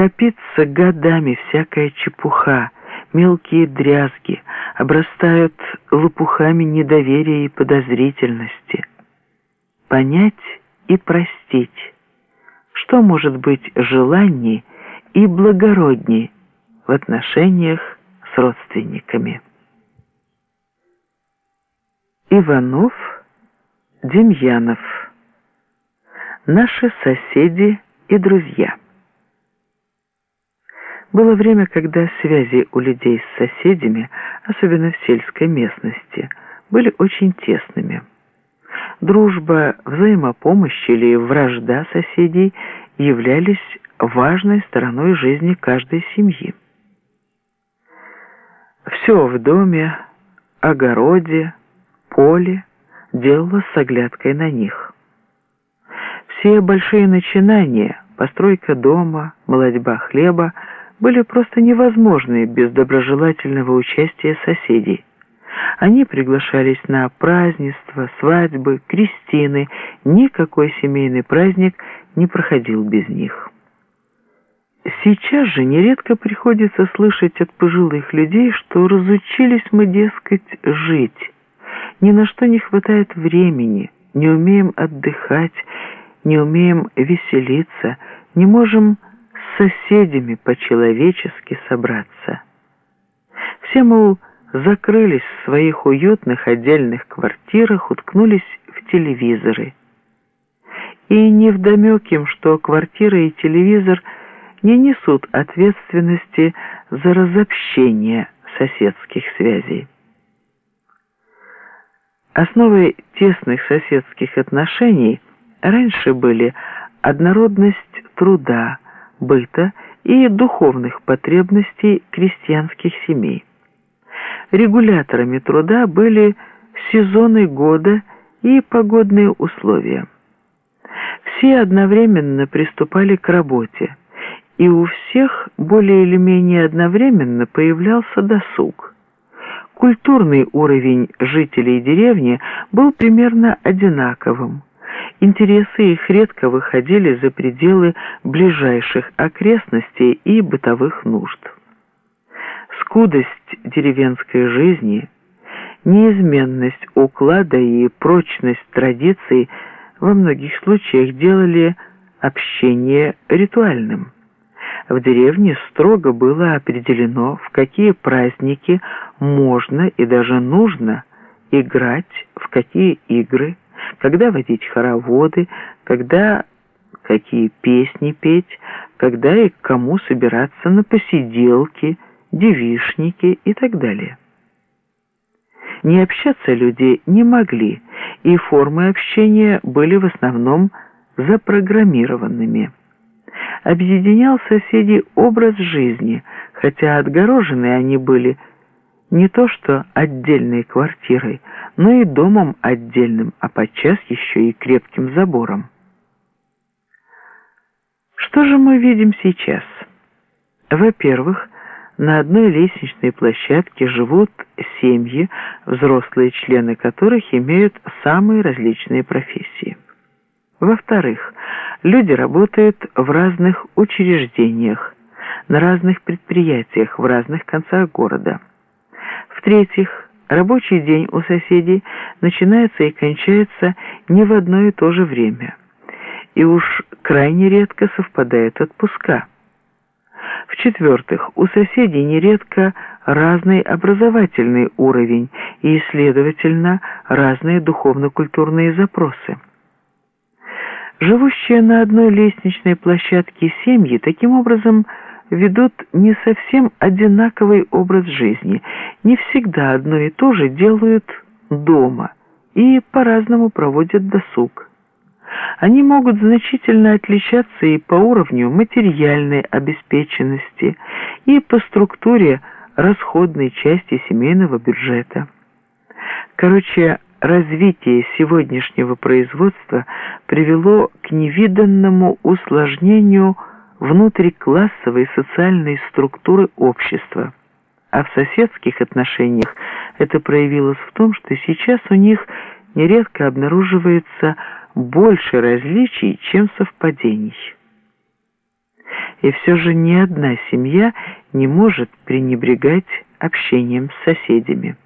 Копится годами всякая чепуха, мелкие дрязги, обрастают лопухами недоверия и подозрительности. Понять и простить. Что может быть желанней и благородней в отношениях с родственниками? Иванов, Демьянов. Наши соседи и друзья. Было время, когда связи у людей с соседями, особенно в сельской местности, были очень тесными. Дружба, взаимопомощь или вражда соседей являлись важной стороной жизни каждой семьи. Все в доме, огороде, поле делалось с оглядкой на них. Все большие начинания, постройка дома, молодьба хлеба – были просто невозможны без доброжелательного участия соседей. Они приглашались на празднества, свадьбы, крестины. Никакой семейный праздник не проходил без них. Сейчас же нередко приходится слышать от пожилых людей, что разучились мы, дескать, жить. Ни на что не хватает времени, не умеем отдыхать, не умеем веселиться, не можем соседями по-человечески собраться. Все, мол, закрылись в своих уютных отдельных квартирах, уткнулись в телевизоры. И невдомек им, что квартира и телевизор не несут ответственности за разобщение соседских связей. Основой тесных соседских отношений раньше были однородность труда, быта и духовных потребностей крестьянских семей. Регуляторами труда были сезоны года и погодные условия. Все одновременно приступали к работе, и у всех более или менее одновременно появлялся досуг. Культурный уровень жителей деревни был примерно одинаковым – Интересы их редко выходили за пределы ближайших окрестностей и бытовых нужд. Скудость деревенской жизни, неизменность уклада и прочность традиций во многих случаях делали общение ритуальным. В деревне строго было определено, в какие праздники можно и даже нужно играть, в какие игры – когда водить хороводы, когда какие песни петь, когда и к кому собираться на посиделки, девишники и так далее. Не общаться люди не могли, и формы общения были в основном запрограммированными. Объединял соседей образ жизни, хотя отгорожены они были не то что отдельной квартирой, но и домом отдельным, а подчас еще и крепким забором. Что же мы видим сейчас? Во-первых, на одной лестничной площадке живут семьи, взрослые члены которых имеют самые различные профессии. Во-вторых, люди работают в разных учреждениях, на разных предприятиях в разных концах города. В-третьих, рабочий день у соседей начинается и кончается не в одно и то же время, и уж крайне редко совпадает отпуска. В-четвертых, у соседей нередко разный образовательный уровень и, следовательно, разные духовно-культурные запросы. Живущие на одной лестничной площадке семьи таким образом – ведут не совсем одинаковый образ жизни, не всегда одно и то же делают дома и по-разному проводят досуг. Они могут значительно отличаться и по уровню материальной обеспеченности, и по структуре расходной части семейного бюджета. Короче, развитие сегодняшнего производства привело к невиданному усложнению – внутриклассовой социальной структуры общества. А в соседских отношениях это проявилось в том, что сейчас у них нередко обнаруживается больше различий, чем совпадений. И все же ни одна семья не может пренебрегать общением с соседями.